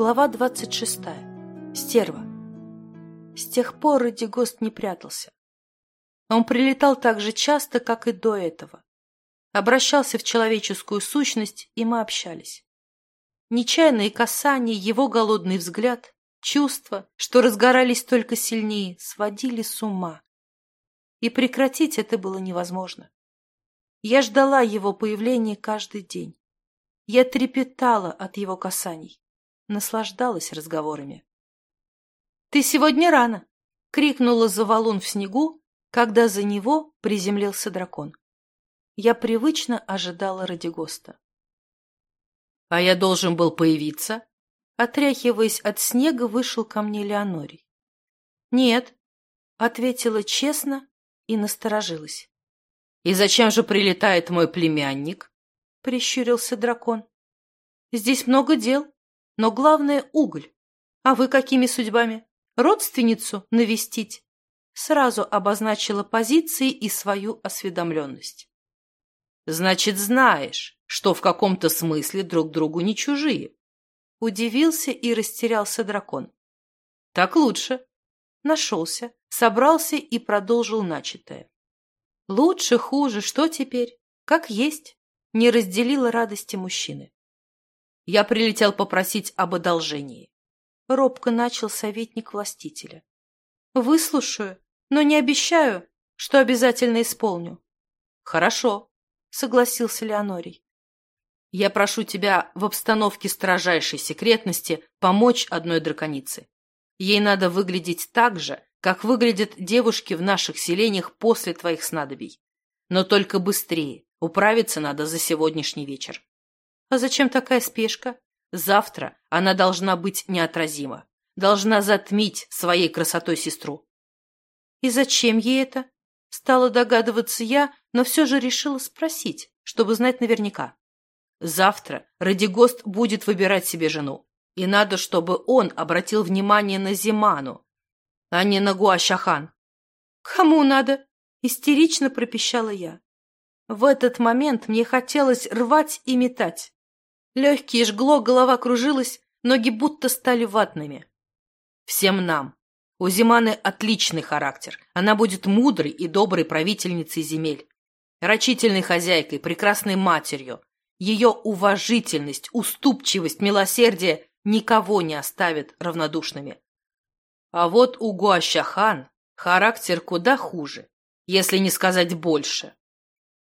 Глава 26. Стерва. С тех пор Радигост не прятался. Он прилетал так же часто, как и до этого. Обращался в человеческую сущность, и мы общались. Нечаянные касания, его голодный взгляд, чувства, что разгорались только сильнее, сводили с ума. И прекратить это было невозможно. Я ждала его появления каждый день. Я трепетала от его касаний, наслаждалась разговорами. «Ты сегодня рано!» — крикнула за валун в снегу, когда за него приземлился дракон. Я привычно ожидала Радигоста. «А я должен был появиться?» Отряхиваясь от снега, вышел ко мне Леонорий. «Нет», — ответила честно и насторожилась. «И зачем же прилетает мой племянник?» — прищурился дракон. «Здесь много дел, но главное — уголь. А вы какими судьбами? Родственницу навестить?» Сразу обозначила позиции и свою осведомленность. «Значит, знаешь, что в каком-то смысле друг другу не чужие?» Удивился и растерялся дракон. «Так лучше». Нашелся, собрался и продолжил начатое. «Лучше, хуже, что теперь? Как есть?» Не разделила радости мужчины. «Я прилетел попросить об одолжении». Робко начал советник властителя. «Выслушаю, но не обещаю, что обязательно исполню». «Хорошо», — согласился Леонорий. «Я прошу тебя в обстановке строжайшей секретности помочь одной драконице. Ей надо выглядеть так же, как выглядят девушки в наших селениях после твоих снадобий. Но только быстрее, управиться надо за сегодняшний вечер». «А зачем такая спешка?» «Завтра она должна быть неотразима, должна затмить своей красотой сестру». «И зачем ей это?» Стала догадываться я, но все же решила спросить, чтобы знать наверняка. Завтра Радигост будет выбирать себе жену, и надо, чтобы он обратил внимание на Зиману, а не на Гуашахан. «Кому надо?» — истерично пропищала я. В этот момент мне хотелось рвать и метать. Легкие жгло, голова кружилась, ноги будто стали ватными. «Всем нам, у Зиманы отличный характер. Она будет мудрой и доброй правительницей земель, рачительной хозяйкой, прекрасной матерью. Ее уважительность, уступчивость, милосердие никого не оставят равнодушными. А вот у Гуащахан характер куда хуже, если не сказать больше.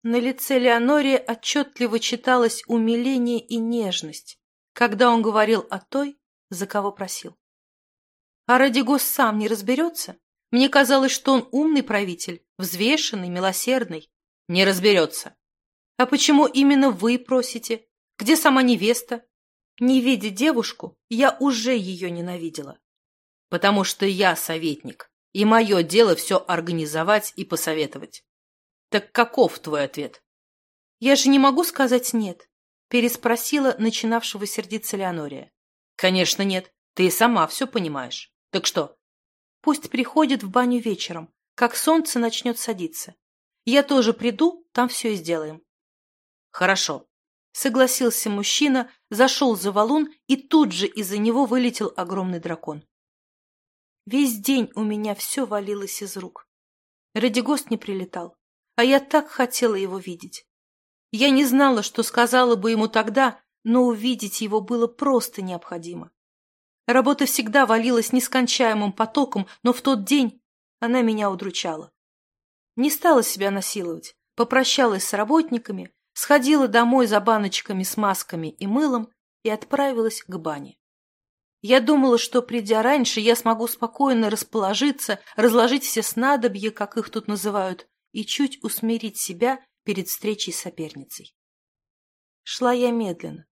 На лице Леонории отчетливо читалось умиление и нежность, когда он говорил о той, за кого просил. А Радигос сам не разберется? Мне казалось, что он умный правитель, взвешенный, милосердный. Не разберется. А почему именно вы просите? Где сама невеста? Не видя девушку, я уже ее ненавидела. Потому что я советник, и мое дело все организовать и посоветовать. Так каков твой ответ? Я же не могу сказать «нет», переспросила начинавшего сердиться Леонория. Конечно, нет. Ты и сама все понимаешь. Так что? Пусть приходит в баню вечером, как солнце начнет садиться. Я тоже приду, там все и сделаем. Хорошо. Согласился мужчина, зашел за валун, и тут же из-за него вылетел огромный дракон. Весь день у меня все валилось из рук. Радигост не прилетал, а я так хотела его видеть. Я не знала, что сказала бы ему тогда, но увидеть его было просто необходимо. Работа всегда валилась нескончаемым потоком, но в тот день она меня удручала. Не стала себя насиловать, попрощалась с работниками, сходила домой за баночками с масками и мылом и отправилась к бане. Я думала, что, придя раньше, я смогу спокойно расположиться, разложить все снадобья, как их тут называют, и чуть усмирить себя перед встречей с соперницей. Шла я медленно,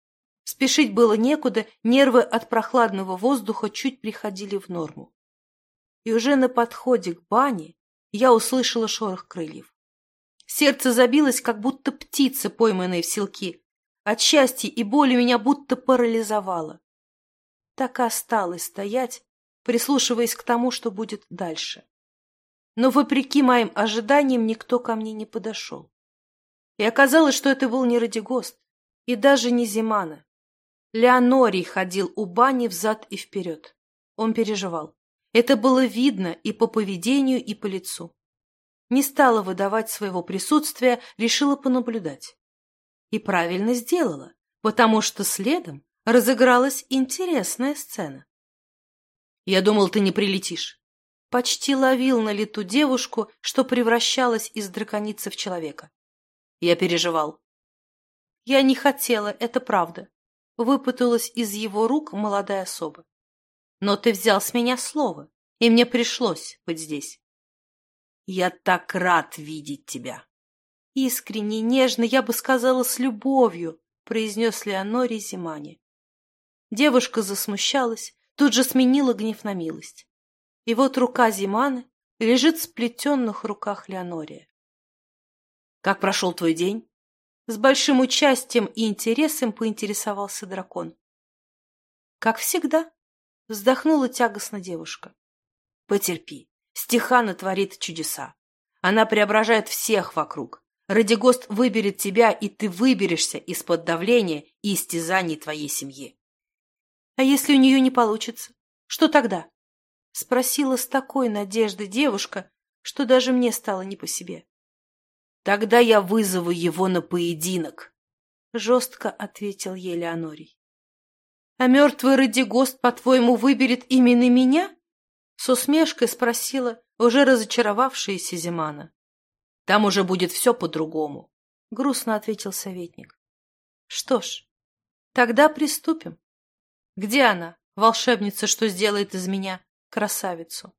Спешить было некуда, нервы от прохладного воздуха чуть приходили в норму. И уже на подходе к бане я услышала шорох крыльев. Сердце забилось, как будто птица, пойманная в селки. От счастья и боли меня будто парализовало. Так и осталось стоять, прислушиваясь к тому, что будет дальше. Но, вопреки моим ожиданиям, никто ко мне не подошел. И оказалось, что это был не Радигост и даже не Зимана. Леонорий ходил у бани взад и вперед. Он переживал. Это было видно и по поведению, и по лицу. Не стала выдавать своего присутствия, решила понаблюдать. И правильно сделала, потому что следом разыгралась интересная сцена. «Я думал, ты не прилетишь». Почти ловил на лету девушку, что превращалась из драконицы в человека. Я переживал. Я не хотела, это правда. Выпуталась из его рук молодая особа. Но ты взял с меня слово, и мне пришлось быть здесь. Я так рад видеть тебя. Искренне, нежно, я бы сказала, с любовью, произнес Леонори Зимани. Девушка засмущалась, тут же сменила гнев на милость. И вот рука Зиманы лежит в сплетенных руках Леонория. «Как прошел твой день?» С большим участием и интересом поинтересовался дракон. «Как всегда», — вздохнула тягостно девушка. «Потерпи. Стехана творит чудеса. Она преображает всех вокруг. Радигост выберет тебя, и ты выберешься из-под давления и истязаний твоей семьи. — А если у нее не получится? Что тогда? — спросила с такой надеждой девушка, что даже мне стало не по себе. — Тогда я вызову его на поединок, — жестко ответил ей Леонорий. — А мертвый Радигост, по-твоему, выберет именно меня? С усмешкой спросила уже разочаровавшаяся Зимана. — Там уже будет все по-другому, — грустно ответил советник. — Что ж, тогда приступим. Где она, волшебница, что сделает из меня красавицу?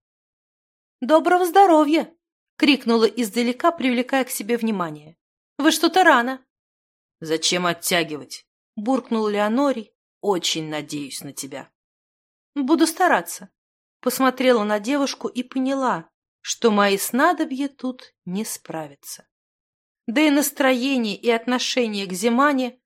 — Доброго здоровья! — крикнула издалека, привлекая к себе внимание. — Вы что-то рано. — Зачем оттягивать? — буркнул Леонорий. — Очень надеюсь на тебя. — Буду стараться. Посмотрела на девушку и поняла, что мои снадобья тут не справятся. Да и настроение и отношение к Зимане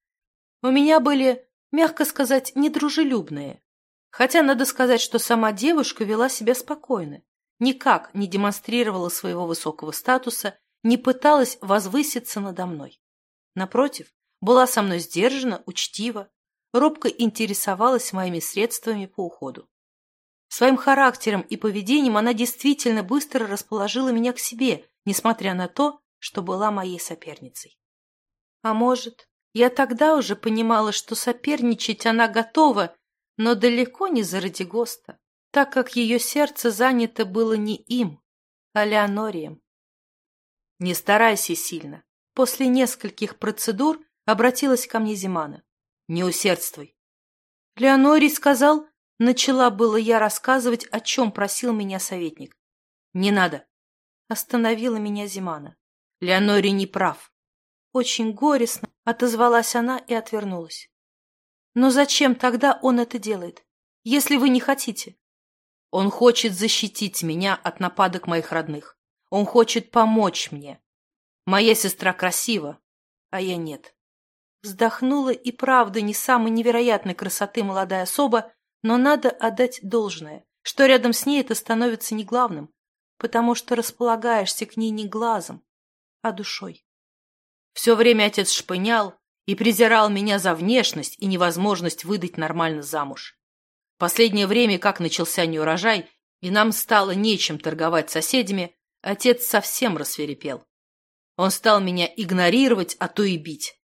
у меня были мягко сказать, недружелюбные. Хотя надо сказать, что сама девушка вела себя спокойно, никак не демонстрировала своего высокого статуса, не пыталась возвыситься надо мной. Напротив, была со мной сдержана, учтива, робко интересовалась моими средствами по уходу. Своим характером и поведением она действительно быстро расположила меня к себе, несмотря на то, что была моей соперницей. А может, я тогда уже понимала, что соперничать она готова, но далеко не за Радигоста, так как ее сердце занято было не им, а Леонорием. «Не старайся сильно». После нескольких процедур обратилась ко мне Зимана. «Не усердствуй». Леонорий сказал, начала было я рассказывать, о чем просил меня советник. «Не надо», — остановила меня Зимана. Леонорий не прав. Очень горестно отозвалась она и отвернулась. Но зачем тогда он это делает, если вы не хотите? Он хочет защитить меня от нападок моих родных. Он хочет помочь мне. Моя сестра красива, а я нет. Вздохнула и правда не самой невероятной красоты молодая особа, но надо отдать должное, что рядом с ней это становится не главным, потому что располагаешься к ней не глазом, а душой. Все время отец шпынял и презирал меня за внешность и невозможность выдать нормально замуж. Последнее время, как начался неурожай, и нам стало нечем торговать соседями, отец совсем рассверепел. Он стал меня игнорировать, а то и бить.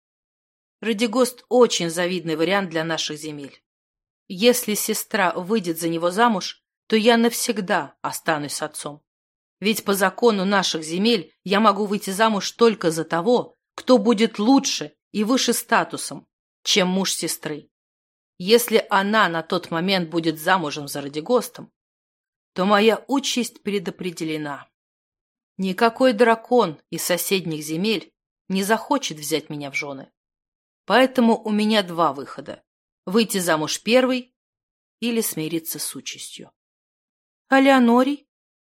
Радигост очень завидный вариант для наших земель. Если сестра выйдет за него замуж, то я навсегда останусь с отцом. Ведь по закону наших земель я могу выйти замуж только за того, кто будет лучше и выше статусом, чем муж сестры. Если она на тот момент будет замужем за Радигостом, то моя участь предопределена. Никакой дракон из соседних земель не захочет взять меня в жены. Поэтому у меня два выхода – выйти замуж первый или смириться с участью. А Леонорий?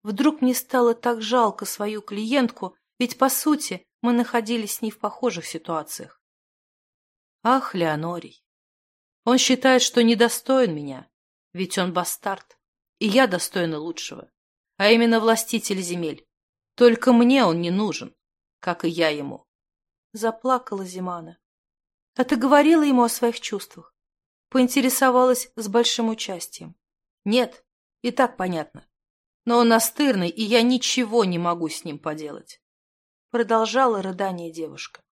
Вдруг мне стало так жалко свою клиентку, ведь, по сути, мы находились с ней в похожих ситуациях. Ах, Леонорий! Он считает, что недостоин меня, ведь он бастард, и я достойна лучшего, а именно властитель земель. Только мне он не нужен, как и я ему. Заплакала Зимана. А ты говорила ему о своих чувствах? Поинтересовалась с большим участием. Нет, и так понятно. Но он настырный, и я ничего не могу с ним поделать. Продолжала рыдание девушка.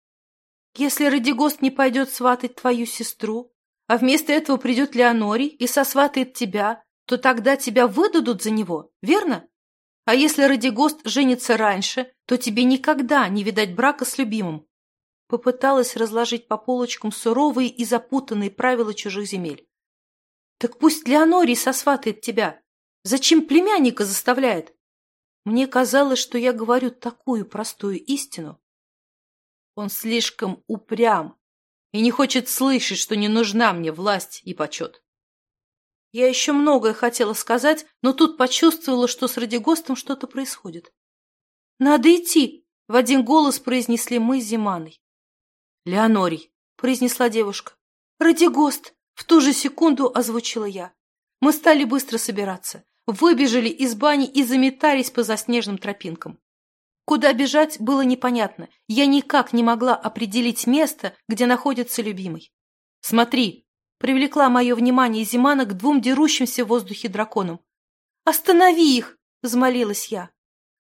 Если Радигост не пойдет сватать твою сестру, а вместо этого придет Леонори и сосватает тебя, то тогда тебя выдадут за него, верно? А если Радигост женится раньше, то тебе никогда не видать брака с любимым. Попыталась разложить по полочкам суровые и запутанные правила чужих земель. Так пусть Леонорий сосватает тебя. Зачем племянника заставляет? Мне казалось, что я говорю такую простую истину. Он слишком упрям и не хочет слышать, что не нужна мне власть и почет. Я еще многое хотела сказать, но тут почувствовала, что с Радигостом что-то происходит. «Надо идти!» — в один голос произнесли мы с Зиманой. «Леонорий!» — произнесла девушка. «Радигост!» — в ту же секунду озвучила я. Мы стали быстро собираться, выбежали из бани и заметались по заснеженным тропинкам. Куда бежать, было непонятно. Я никак не могла определить место, где находится любимый. «Смотри!» — привлекла мое внимание Зимана к двум дерущимся в воздухе драконам. «Останови их!» — взмолилась я.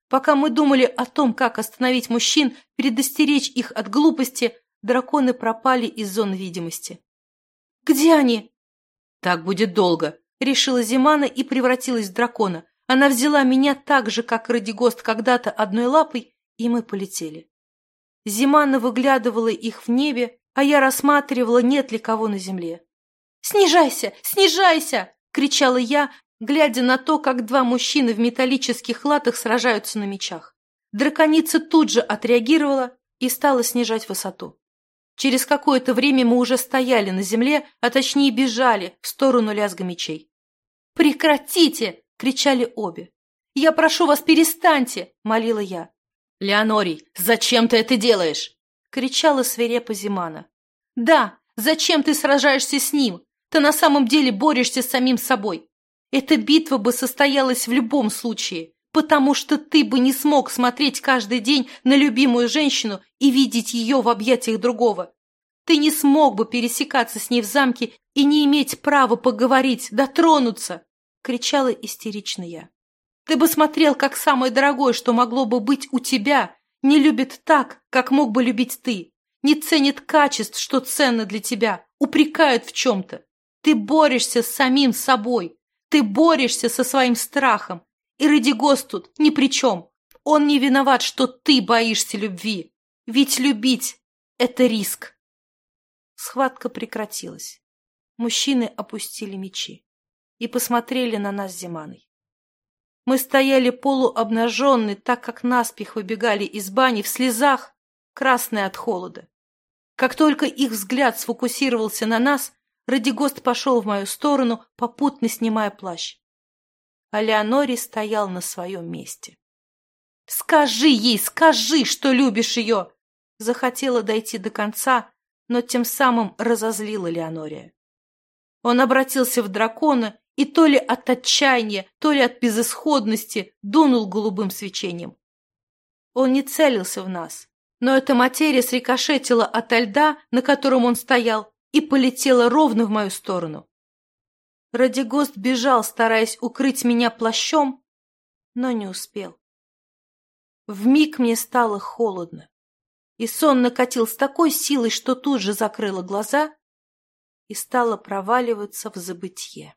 Пока мы думали о том, как остановить мужчин, предостеречь их от глупости, драконы пропали из зоны видимости. «Где они?» «Так будет долго», — решила Зимана и превратилась в дракона. Она взяла меня так же, как Радигост когда-то одной лапой, и мы полетели. Зимана выглядывала их в небе, а я рассматривала, нет ли кого на земле. «Снижайся! Снижайся!» — кричала я, глядя на то, как два мужчины в металлических латах сражаются на мечах. Драконица тут же отреагировала и стала снижать высоту. Через какое-то время мы уже стояли на земле, а точнее бежали в сторону лязга мечей. «Прекратите!» — кричали обе. «Я прошу вас, перестаньте!» — молила я. «Леонорий, зачем ты это делаешь?» — кричала свирепо Зимана. «Да, зачем ты сражаешься с ним? Ты на самом деле борешься с самим собой. Эта битва бы состоялась в любом случае, потому что ты бы не смог смотреть каждый день на любимую женщину и видеть ее в объятиях другого. Ты не смог бы пересекаться с ней в замке и не иметь права поговорить, дотронуться!» — кричала истерично я. «Ты бы смотрел, как самое дорогое, что могло бы быть у тебя, не любит так, как мог бы любить ты, не ценит качеств, что ценно для тебя, упрекают в чем-то. Ты борешься с самим собой, ты борешься со своим страхом, и Радигос тут ни при чем. Он не виноват, что ты боишься любви. Ведь любить — это риск. Схватка прекратилась. Мужчины опустили мечи и посмотрели на нас с Зиманой. Мы стояли полуобнаженные, так как наспех выбегали из бани в слезах, красные от холода. Как только их взгляд сфокусировался на нас, Радигост пошел в мою сторону, попутно снимая плащ. А Леонори стоял на своем месте. «Скажи ей, скажи, что любишь ее!» Захотела дойти до конца, но тем самым разозлила Леонория. Он обратился в дракона и то ли от отчаяния, то ли от безысходности дунул голубым свечением. Он не целился в нас, но эта материя срикошетила ото льда, на котором он стоял, и полетела ровно в мою сторону. Радигост бежал, стараясь укрыть меня плащом, но не успел. Вмиг мне стало холодно, и сон накатил с такой силой, что тут же закрыла глаза и стала проваливаться в забытье.